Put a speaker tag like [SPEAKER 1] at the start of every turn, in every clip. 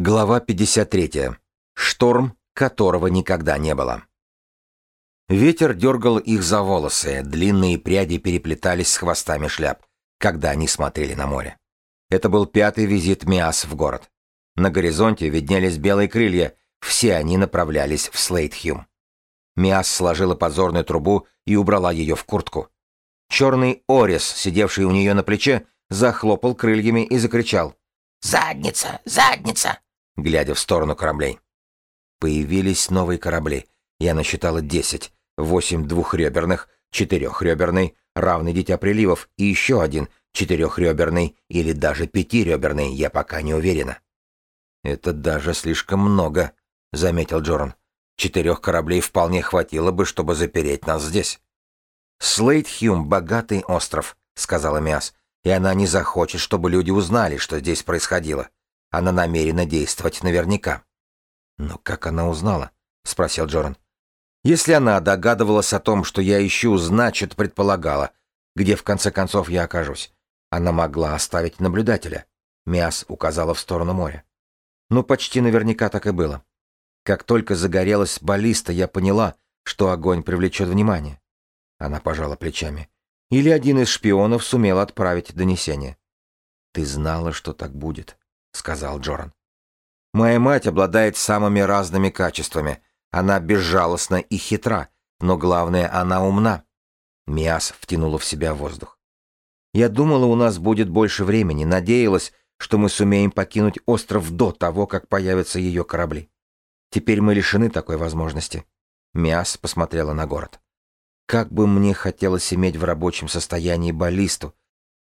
[SPEAKER 1] Глава 53. Шторм, которого никогда не было. Ветер дергал их за волосы, длинные пряди переплетались с хвостами шляп, когда они смотрели на море. Это был пятый визит Миас в город. На горизонте виднелись белые крылья, все они направлялись в Слейтхюм. Миас сложила подзорную трубу и убрала ее в куртку. Черный Орис, сидевший у нее на плече, захлопал крыльями и закричал.
[SPEAKER 2] «Задница! Задница!»
[SPEAKER 1] Глядя в сторону кораблей. Появились новые корабли. Я насчитала десять. Восемь двухреберных, четырехреберный, равный Дитя Приливов, и еще один, четырехреберный или даже пятиреберный, я пока не уверена. «Это даже слишком много», — заметил Джоран. «Четырех кораблей вполне хватило бы, чтобы запереть нас здесь». «Слейтхюм — богатый остров», — сказала Миас, «и она не захочет, чтобы люди узнали, что здесь происходило. Она намерена действовать наверняка. «Но как она узнала?» — спросил Джоран. «Если она догадывалась о том, что я ищу, значит, предполагала, где в конце концов я окажусь. Она могла оставить наблюдателя». Миас указала в сторону моря. Ну, почти наверняка так и было. Как только загорелась баллиста, я поняла, что огонь привлечет внимание. Она пожала плечами. Или один из шпионов сумел отправить донесение. Ты знала, что так будет. — сказал Джоран. «Моя мать обладает самыми разными качествами. Она безжалостна и хитра, но главное, она умна». Миас втянула в себя воздух. «Я думала, у нас будет больше времени, надеялась, что мы сумеем покинуть остров до того, как появятся ее корабли. Теперь мы лишены такой возможности». Миас посмотрела на город. «Как бы мне хотелось иметь в рабочем состоянии баллисту,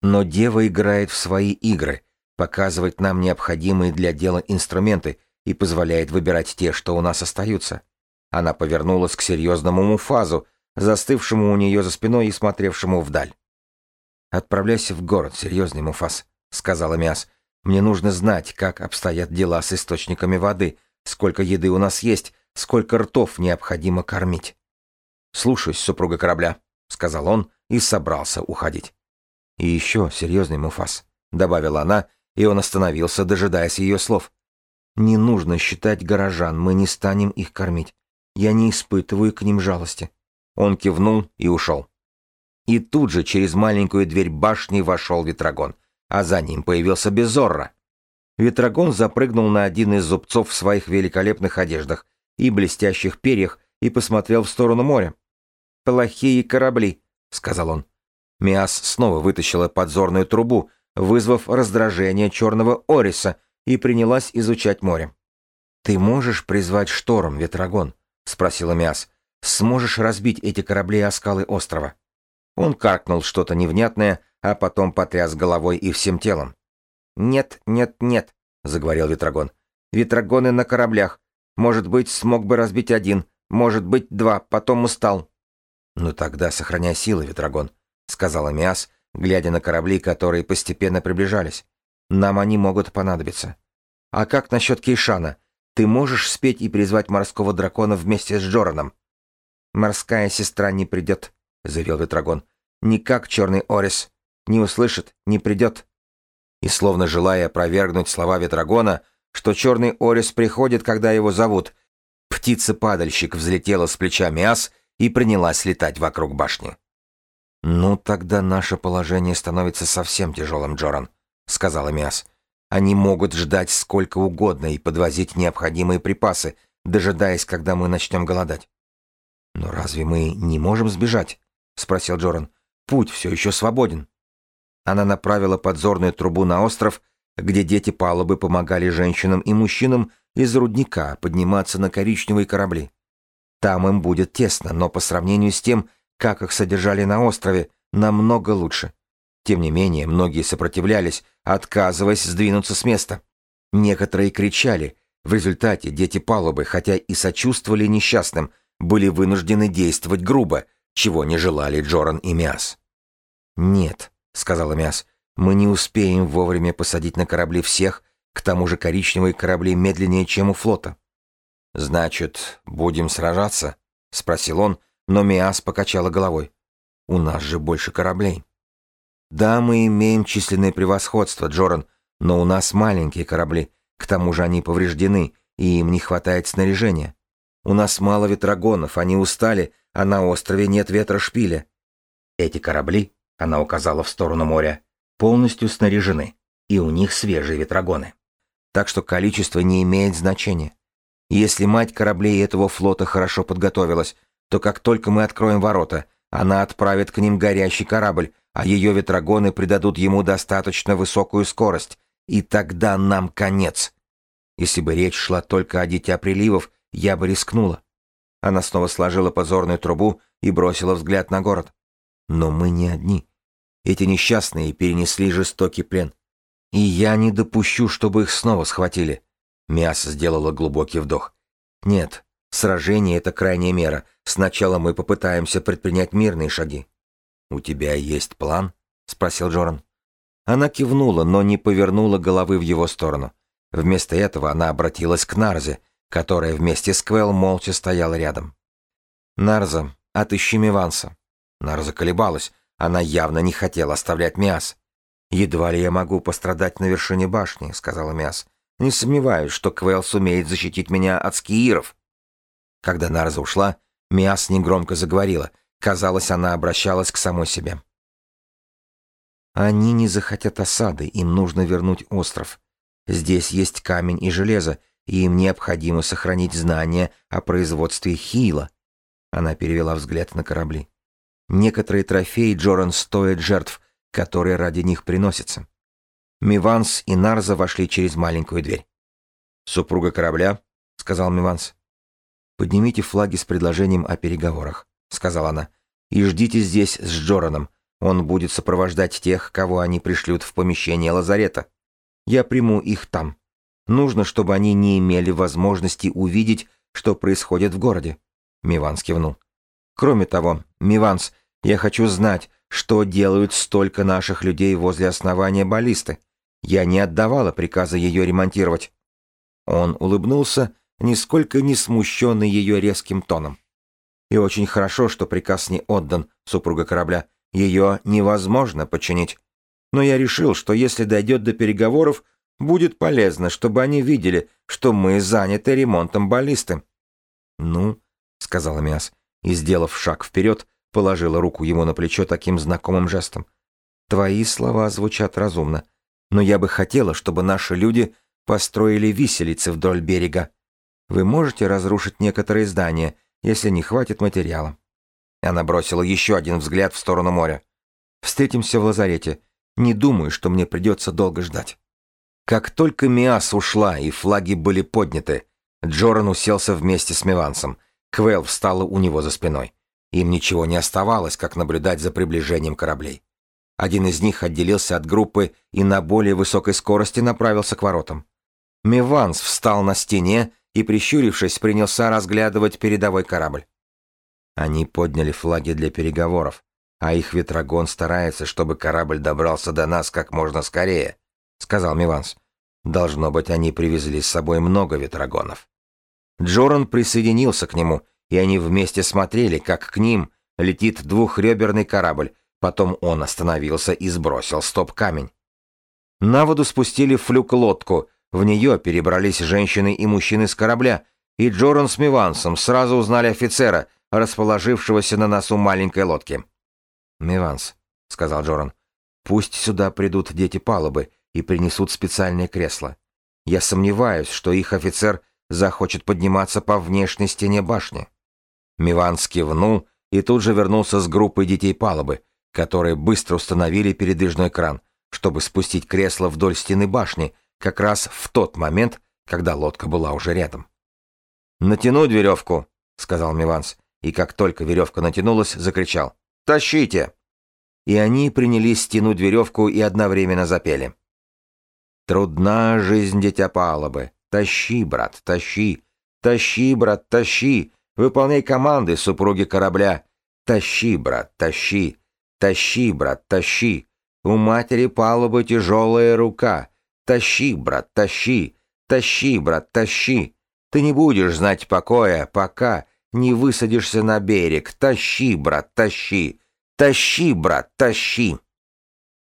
[SPEAKER 1] но дева играет в свои игры — показывает нам необходимые для дела инструменты и позволяет выбирать те, что у нас остаются. Она повернулась к серьезному Муфазу, застывшему у нее за спиной и смотревшему вдаль. «Отправляйся в город, серьезный Муфаз», — сказала Миас. «Мне нужно знать, как обстоят дела с источниками воды, сколько еды у нас есть, сколько ртов необходимо кормить». «Слушаюсь, супруга корабля», — сказал он и собрался уходить. «И еще серьезный Муфаз», — добавила она, и он остановился, дожидаясь ее слов. «Не нужно считать горожан, мы не станем их кормить. Я не испытываю к ним жалости». Он кивнул и ушел. И тут же через маленькую дверь башни вошел Ветрогон, а за ним появился Безорро. Ветрогон запрыгнул на один из зубцов в своих великолепных одеждах и блестящих перьях и посмотрел в сторону моря. «Плохие корабли», — сказал он. Миас снова вытащила подзорную трубу, вызвав раздражение черного Ориса, и принялась изучать море. «Ты можешь призвать шторм, Ветрогон?» — спросила Миас. «Сможешь разбить эти корабли о скалы острова?» Он каркнул что-то невнятное, а потом потряс головой и всем телом. «Нет, нет, нет», — заговорил Ветрогон. «Ветрогоны на кораблях. Может быть, смог бы разбить один, может быть, два, потом устал». «Ну тогда сохраняй силы, Ветрогон», — сказала Миас, глядя на корабли, которые постепенно приближались. Нам они могут понадобиться. А как насчет Кейшана? Ты можешь спеть и призвать морского дракона вместе с Джораном? Морская сестра не придет, заявил Ветрогон. Никак черный Орис. Не услышит, не придет. И словно желая опровергнуть слова Ветрогона, что черный Орис приходит, когда его зовут, птица-падальщик взлетела с плеча Миас и принялась летать вокруг башни. «Ну, тогда наше положение становится совсем тяжелым, Джоран», — сказала Миас. «Они могут ждать сколько угодно и подвозить необходимые припасы, дожидаясь, когда мы начнем голодать». «Но разве мы не можем сбежать?» — спросил Джоран. «Путь все еще свободен». Она направила подзорную трубу на остров, где дети палубы помогали женщинам и мужчинам из рудника подниматься на коричневые корабли. Там им будет тесно, но по сравнению с тем, как их содержали на острове, намного лучше. Тем не менее, многие сопротивлялись, отказываясь сдвинуться с места. Некоторые кричали. В результате дети палубы, хотя и сочувствовали несчастным, были вынуждены действовать грубо, чего не желали Джоран и Миас. «Нет», — сказала Миас, — «мы не успеем вовремя посадить на корабли всех, к тому же коричневые корабли медленнее, чем у флота». «Значит, будем сражаться?» — спросил он, — но Миас покачала головой. «У нас же больше кораблей». «Да, мы имеем численное превосходство, Джоран, но у нас маленькие корабли. К тому же они повреждены, и им не хватает снаряжения. У нас мало ветрогонов, они устали, а на острове нет ветра шпиля. Эти корабли, она указала в сторону моря, полностью снаряжены, и у них свежие ветрогоны. Так что количество не имеет значения. Если мать кораблей этого флота хорошо подготовилась, то как только мы откроем ворота, она отправит к ним горящий корабль, а ее ветрогоны придадут ему достаточно высокую скорость, и тогда нам конец. Если бы речь шла только о дитя приливов, я бы рискнула. Она снова сложила позорную трубу и бросила взгляд на город. Но мы не одни. Эти несчастные перенесли жестокий плен. И я не допущу, чтобы их снова схватили. Мясо сделала глубокий вдох. Нет, сражение — это крайняя мера. Сначала мы попытаемся предпринять мирные шаги. «У тебя есть план?» — спросил Джоран. Она кивнула, но не повернула головы в его сторону. Вместо этого она обратилась к Нарзе, которая вместе с Квел молча стояла рядом. «Нарза, отыщи Миванса». Нарза колебалась, она явно не хотела оставлять Миас. «Едва ли я могу пострадать на вершине башни», — сказала Миас. «Не сомневаюсь, что Квел сумеет защитить меня от скииров». Когда Нарза ушла, Миас негромко заговорила — Казалось, она обращалась к самой себе. Они не захотят осады, им нужно вернуть остров. Здесь есть камень и железо, и им необходимо сохранить знания о производстве хила. Она перевела взгляд на корабли. Некоторые трофеи Джоран стоят жертв, которые ради них приносятся. Миванс и Нарза вошли через маленькую дверь. «Супруга корабля», — сказал Миванс. «Поднимите флаги с предложением о переговорах. — сказала она. «И ждите здесь с Джораном. Он будет сопровождать тех, кого они пришлют в помещение лазарета. Я приму их там. Нужно, чтобы они не имели возможности увидеть, что происходит в городе». Миванс кивнул. «Кроме того, Миванс, я хочу знать, что делают столько наших людей возле основания баллисты. Я не отдавала приказа ее ремонтировать». Он улыбнулся, нисколько не смущенный ее резким тоном. И очень хорошо, что приказ не отдан, супруга корабля. Ее невозможно починить. Но я решил, что если дойдет до переговоров, будет полезно, чтобы они видели, что мы заняты ремонтом баллисты. «Ну», — сказала Миас, и, сделав шаг вперед, положила руку ему на плечо таким знакомым жестом. «Твои слова звучат разумно, но я бы хотела, чтобы наши люди построили виселицы вдоль берега. Вы можете разрушить некоторые здания если не хватит материала. Она бросила еще один взгляд в сторону моря. «Встретимся в лазарете. Не думаю, что мне придется долго ждать». Как только Миас ушла и флаги были подняты, Джоран уселся вместе с Мивансом. Квел встала у него за спиной. Им ничего не оставалось, как наблюдать за приближением кораблей. Один из них отделился от группы и на более высокой скорости направился к воротам. Миванс встал на стене и, прищурившись, принялся разглядывать передовой корабль. Они подняли флаги для переговоров, а их ветрогон старается, чтобы корабль добрался до нас как можно скорее, сказал Миванс. Должно быть, они привезли с собой много ветрогонов. Джоран присоединился к нему, и они вместе смотрели, как к ним летит двухреберный корабль, потом он остановился и сбросил стоп-камень. На воду спустили флюк-лодку, в нее перебрались женщины и мужчины с корабля, и Джоран с Мивансом сразу узнали офицера, расположившегося на носу маленькой лодки. «Миванс», — сказал Джоран, — «пусть сюда придут дети палубы и принесут специальное кресло. Я сомневаюсь, что их офицер захочет подниматься по внешней стене башни». Миванс кивнул и тут же вернулся с группой детей палубы, которые быстро установили передвижной кран, чтобы спустить кресло вдоль стены башни, как раз в тот момент, когда лодка была уже рядом. «Натянуть веревку!» — сказал Миванс, и как только веревка натянулась, закричал «Тащите!» И они принялись тянуть веревку и одновременно запели. «Трудна жизнь дитя палубы. Тащи, брат, тащи! Тащи, брат, тащи! Выполняй команды, супруги корабля! Тащи, брат, тащи! Тащи, брат, тащи! У матери палубы тяжелая рука!» Тащи, брат, тащи, тащи, брат, тащи. Ты не будешь знать покоя, пока не высадишься на берег. Тащи, брат, тащи, тащи, брат, тащи.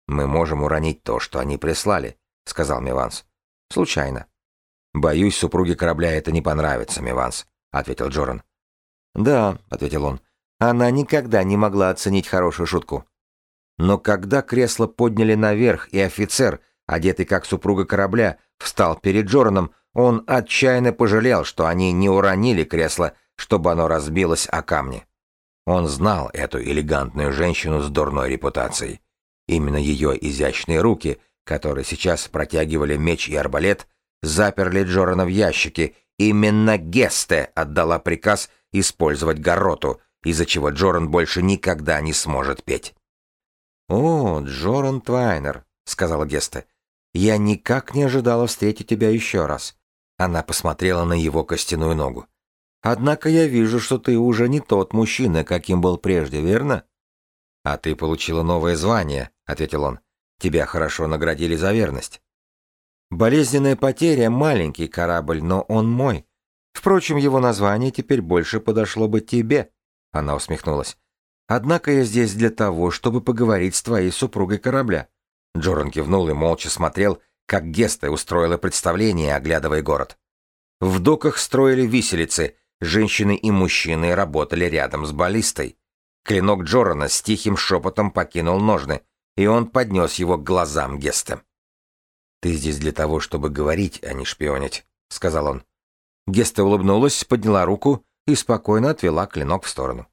[SPEAKER 1] Мы можем уронить то, что они прислали, сказал Миванс. Случайно. «Боюсь, супруге корабля это не понравится, Миванс», — ответил Джоран. «Да», — ответил он, — «она никогда не могла оценить хорошую шутку». Но когда кресло подняли наверх, и офицер, одетый как супруга корабля, встал перед Джораном, он отчаянно пожалел, что они не уронили кресло, чтобы оно разбилось о камни. Он знал эту элегантную женщину с дурной репутацией. Именно ее изящные руки, которые сейчас протягивали меч и арбалет, заперли Джорана в ящике. Именно Гесте отдала приказ использовать гороту, из-за чего Джоран больше никогда не сможет петь. «О, Джоран Твайнер», — сказала Гесте, — «я никак не ожидала встретить тебя еще раз». Она посмотрела на его костяную ногу. «Однако я вижу, что ты уже не тот мужчина, каким был прежде, верно?» «А ты получила новое звание», — ответил он. «Тебя хорошо наградили за верность». «Болезненная потеря — маленький корабль, но он мой. Впрочем, его название теперь больше подошло бы тебе», — она усмехнулась. «Однако я здесь для того, чтобы поговорить с твоей супругой корабля». Джоран кивнул и молча смотрел, как Геста устроила представление, оглядывая город. В доках строили виселицы, женщины и мужчины работали рядом с баллистой. Клинок Джорана с тихим шепотом покинул ножны, и он поднес его к глазам Геста. «Ты здесь для того, чтобы говорить, а не шпионить», — сказал он. Геста улыбнулась, подняла руку и спокойно отвела клинок в сторону.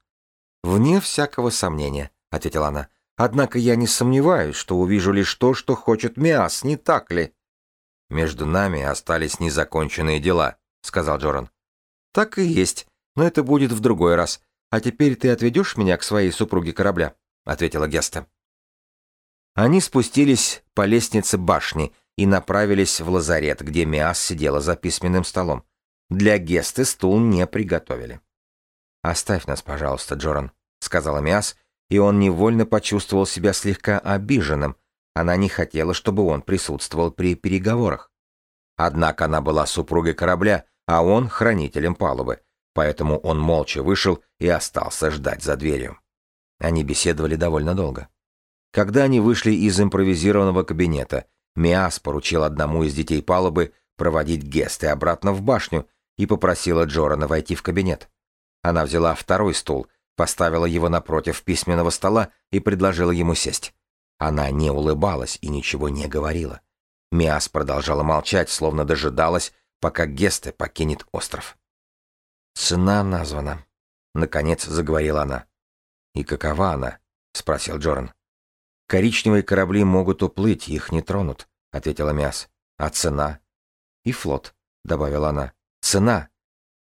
[SPEAKER 1] «Вне всякого сомнения», — ответила она. «Однако я не сомневаюсь, что увижу лишь то, что хочет Миас, не так ли?» «Между нами остались незаконченные дела», — сказал Джоран. «Так и есть, но это будет в другой раз. А теперь ты отведешь меня к своей супруге корабля?» — ответила Геста. Они спустились по лестнице башни и направились в лазарет, где Миас сидела за письменным столом. Для Гесты стул не приготовили. «Оставь нас, пожалуйста, Джоран», — сказала Миас, и он невольно почувствовал себя слегка обиженным. Она не хотела, чтобы он присутствовал при переговорах. Однако она была супругой корабля, а он — хранителем палубы, поэтому он молча вышел и остался ждать за дверью. Они беседовали довольно долго. Когда они вышли из импровизированного кабинета, Миас поручил одному из детей палубы проводить Гесты обратно в башню и попросила Джорана войти в кабинет. Она взяла второй стул, поставила его напротив письменного стола и предложила ему сесть. Она не улыбалась и ничего не говорила. Миас продолжала молчать, словно дожидалась, пока Гесте покинет остров. «Цена названа», — наконец заговорила она. «И какова она?» — спросил Джоран. «Коричневые корабли могут уплыть, их не тронут», — ответила Миас. «А цена?» «И флот», — добавила она. «Цена!»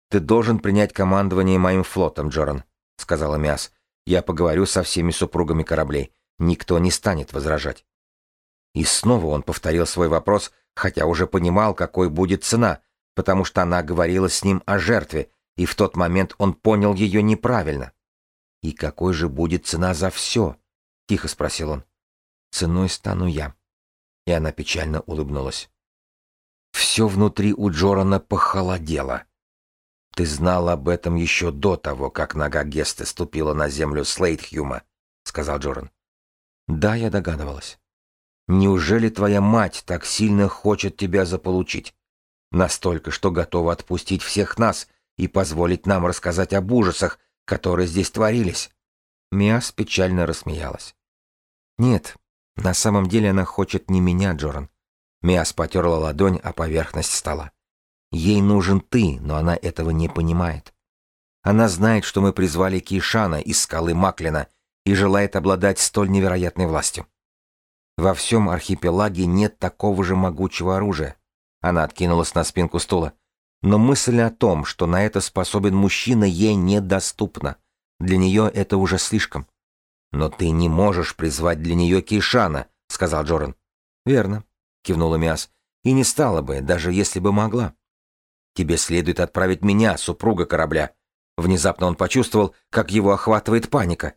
[SPEAKER 1] «Ты должен принять командование моим флотом, Джоран», — сказала Миас. «Я поговорю со всеми супругами кораблей. Никто не станет возражать». И снова он повторил свой вопрос, хотя уже понимал, какой будет цена, потому что она говорила с ним о жертве, и в тот момент он понял ее неправильно. «И какой же будет цена за все?» — тихо спросил он. «Ценой стану я». И она печально улыбнулась. Все внутри у Джорана похолодело. «Ты знал об этом еще до того, как нога Гесты ступила на землю Слейтхюма», — сказал Джоран. «Да, я догадывалась. Неужели твоя мать так сильно хочет тебя заполучить? Настолько, что готова отпустить всех нас и позволить нам рассказать об ужасах, которые здесь творились?» Миас печально рассмеялась. «Нет, на самом деле она хочет не меня, Джоран. Миас потерла ладонь о поверхность стола. Ей нужен ты, но она этого не понимает. Она знает, что мы призвали Кейшана из скалы Маклина и желает обладать столь невероятной властью. Во всем архипелаге нет такого же могучего оружия. Она откинулась на спинку стула. Но мысль о том, что на это способен мужчина, ей недоступна. Для нее это уже слишком. «Но ты не можешь призвать для нее Кейшана», — сказал Джоран. «Верно», — кивнула Миас. «И не стала бы, даже если бы могла. Тебе следует отправить меня, супруга корабля». Внезапно он почувствовал, как его охватывает паника.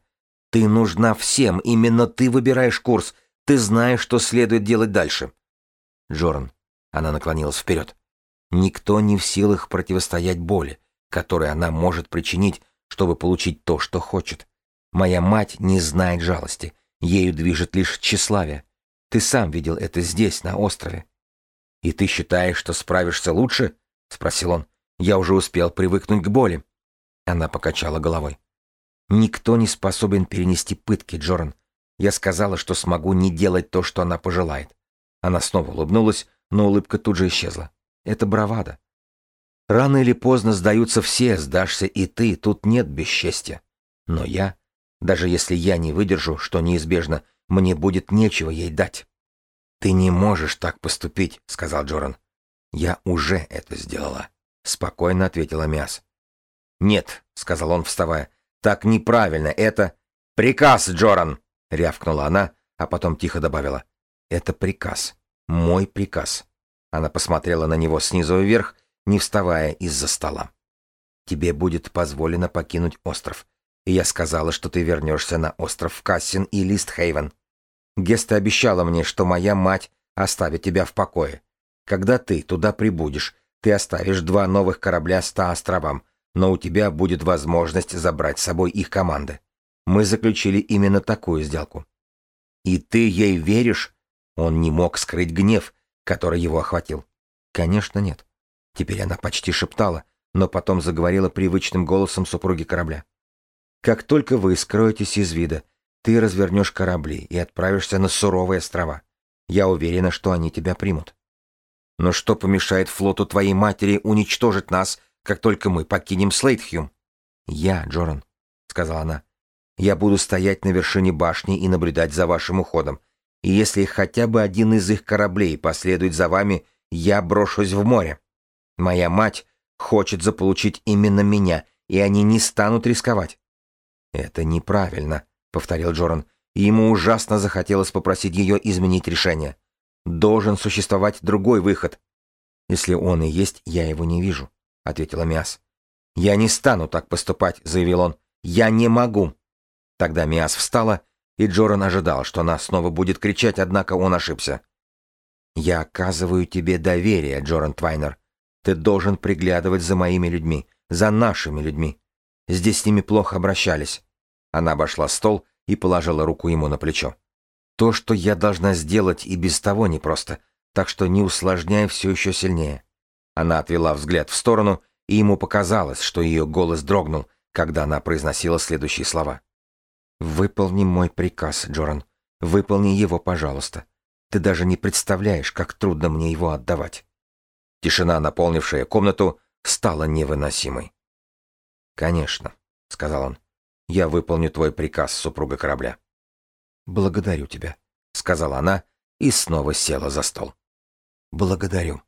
[SPEAKER 1] «Ты нужна всем, именно ты выбираешь курс, ты знаешь, что следует делать дальше». Джоран, она наклонилась вперед. Никто не в силах противостоять боли, которую она может причинить, чтобы получить то, что хочет. Моя мать не знает жалости, ею движет лишь тщеславие. Ты сам видел это здесь, на острове. «И ты считаешь, что справишься лучше?» — спросил он. «Я уже успел привыкнуть к боли». Она покачала головой. «Никто не способен перенести пытки, Джоран. Я сказала, что смогу не делать то, что она пожелает». Она снова улыбнулась, но улыбка тут же исчезла. Это бравада. Рано или поздно сдаются все, сдашься и ты, тут нет бесчестия. Но я, даже если я не выдержу, что неизбежно, мне будет нечего ей дать. «Ты не можешь так поступить», — сказал Джоран. «Я уже это сделала», — спокойно ответила Миас. «Нет», — сказал он, вставая, — «так неправильно, это...» «Приказ, Джоран!» — рявкнула она, а потом тихо добавила. «Это приказ. Мой приказ». Она посмотрела на него снизу вверх, не вставая из-за стола. «Тебе будет позволено покинуть остров. И я сказала, что ты вернешься на остров Кассин и Листхейвен. Геста обещала мне, что моя мать оставит тебя в покое. Когда ты туда прибудешь, ты оставишь два новых корабля ста островам, но у тебя будет возможность забрать с собой их команды. Мы заключили именно такую сделку. И ты ей веришь? Он не мог скрыть гнев, который его охватил. Конечно, нет. Теперь она почти шептала, но потом заговорила привычным голосом супруги корабля. Как только вы скроетесь из вида, ты развернешь корабли и отправишься на суровые острова. Я уверена, что они тебя примут. Но что помешает флоту твоей матери уничтожить нас, как только мы покинем Слейтхюм? Я, Джоран, сказала она. Я буду стоять на вершине башни и наблюдать за вашим уходом. И если хотя бы один из их кораблей последует за вами, я брошусь в море. Моя мать хочет заполучить именно меня, и они не станут рисковать. Это неправильно, — повторил Джоран, и ему ужасно захотелось попросить ее изменить решение. «Должен существовать другой выход». «Если он и есть, я его не вижу», — ответила Миас. «Я не стану так поступать», — заявил он. «Я не могу». Тогда Миас встала, и Джоран ожидал, что она снова будет кричать, однако он ошибся. «Я оказываю тебе доверие, Джоран Твайнер. Ты должен приглядывать за моими людьми, за нашими людьми. Здесь с ними плохо обращались. Она обошла стол и положила руку ему на плечо. То, что я должна сделать, и без того непросто, так что не усложняй все еще сильнее. Она отвела взгляд в сторону, и ему показалось, что ее голос дрогнул, когда она произносила следующие слова. «Выполни мой приказ, Джоран. Выполни его, пожалуйста. Ты даже не представляешь, как трудно мне его отдавать». Тишина, наполнившая комнату, стала невыносимой. «Конечно», — сказал он. Я выполню твой приказ, супруга корабля. Благодарю тебя, сказала она и снова села за стол. Благодарю.